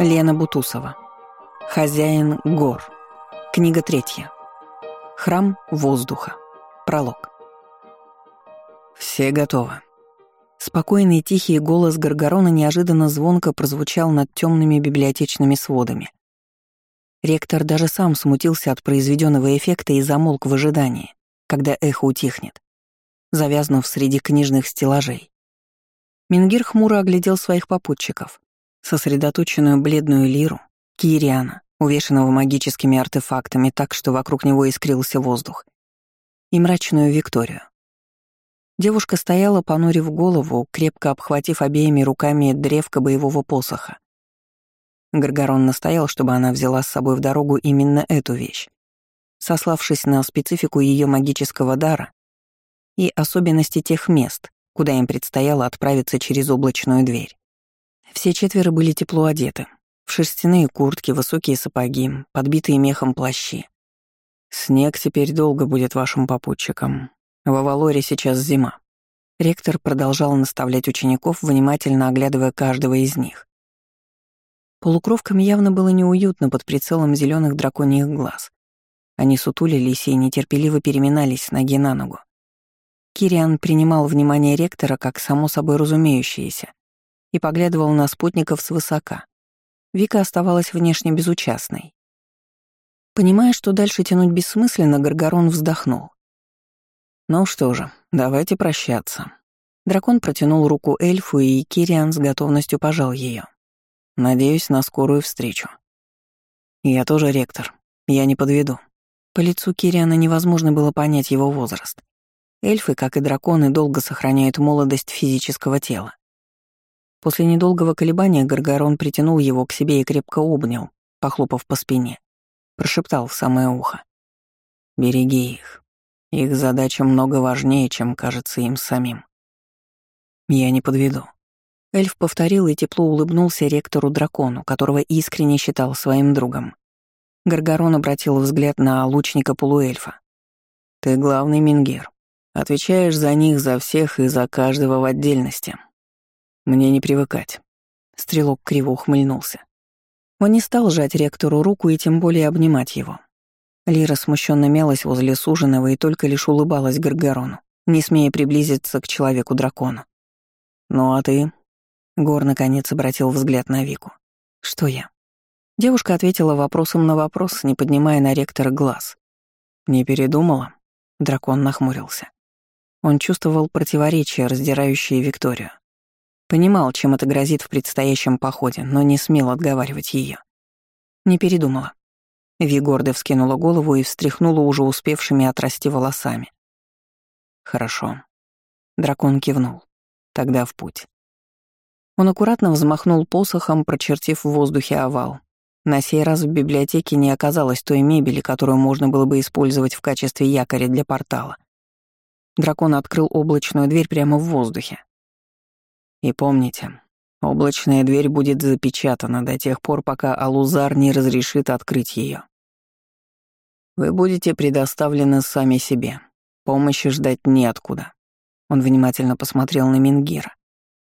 Лена Бутусова. Хозяин гор. Книга третья. Храм воздуха. Пролог. Все готовы. Спокойный тихий голос Гаргорона неожиданно звонко прозвучал над темными библиотечными сводами. Ректор даже сам смутился от произведенного эффекта и замолк в ожидании, когда эхо утихнет, завязнув среди книжных стеллажей. Мингир хмуро оглядел своих попутчиков сосредоточенную бледную лиру, Кириана, увешанного магическими артефактами так, что вокруг него искрился воздух, и мрачную Викторию. Девушка стояла, понурив голову, крепко обхватив обеими руками древко боевого посоха. Гаргорон настоял, чтобы она взяла с собой в дорогу именно эту вещь, сославшись на специфику ее магического дара и особенности тех мест, куда им предстояло отправиться через облачную дверь. Все четверо были тепло одеты. В шерстяные куртки, высокие сапоги, подбитые мехом плащи. «Снег теперь долго будет вашим попутчиком. В Авалоре сейчас зима». Ректор продолжал наставлять учеников, внимательно оглядывая каждого из них. Полукровкам явно было неуютно под прицелом зеленых драконьих глаз. Они сутулились и нетерпеливо переминались с ноги на ногу. Кириан принимал внимание ректора как само собой разумеющееся, и поглядывал на спутников свысока. Вика оставалась внешне безучастной. Понимая, что дальше тянуть бессмысленно, Гаргорон вздохнул. «Ну что же, давайте прощаться». Дракон протянул руку эльфу, и Кириан с готовностью пожал ее. «Надеюсь на скорую встречу». «Я тоже ректор. Я не подведу». По лицу Кириана невозможно было понять его возраст. Эльфы, как и драконы, долго сохраняют молодость физического тела. После недолгого колебания Гаргорон притянул его к себе и крепко обнял, похлопав по спине. Прошептал в самое ухо. «Береги их. Их задача много важнее, чем кажется им самим. Я не подведу». Эльф повторил и тепло улыбнулся ректору-дракону, которого искренне считал своим другом. Гаргорон обратил взгляд на лучника полуэльфа. «Ты главный Мингер. Отвечаешь за них, за всех и за каждого в отдельности. Мне не привыкать. Стрелок криво ухмыльнулся. Он не стал жать ректору руку и тем более обнимать его. Лира смущенно мялась возле суженого и только лишь улыбалась Гаргарону, не смея приблизиться к человеку-дракону. «Ну а ты?» Гор наконец обратил взгляд на Вику. «Что я?» Девушка ответила вопросом на вопрос, не поднимая на ректора глаз. «Не передумала?» Дракон нахмурился. Он чувствовал противоречия, раздирающие Викторию. Понимал, чем это грозит в предстоящем походе, но не смел отговаривать ее. Не передумала. Ви гордо вскинула голову и встряхнула уже успевшими отрасти волосами. «Хорошо». Дракон кивнул. «Тогда в путь». Он аккуратно взмахнул посохом, прочертив в воздухе овал. На сей раз в библиотеке не оказалось той мебели, которую можно было бы использовать в качестве якоря для портала. Дракон открыл облачную дверь прямо в воздухе, и помните, облачная дверь будет запечатана до тех пор, пока Алузар не разрешит открыть ее. Вы будете предоставлены сами себе. Помощи ждать неоткуда. Он внимательно посмотрел на Мингира,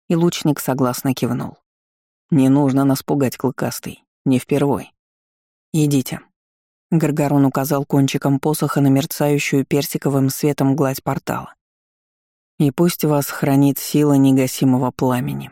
и лучник согласно кивнул. Не нужно нас пугать, клыкастый, не впервой. Идите. Гаргарон указал кончиком посоха на мерцающую персиковым светом гладь портала. И пусть вас хранит сила негасимого пламени.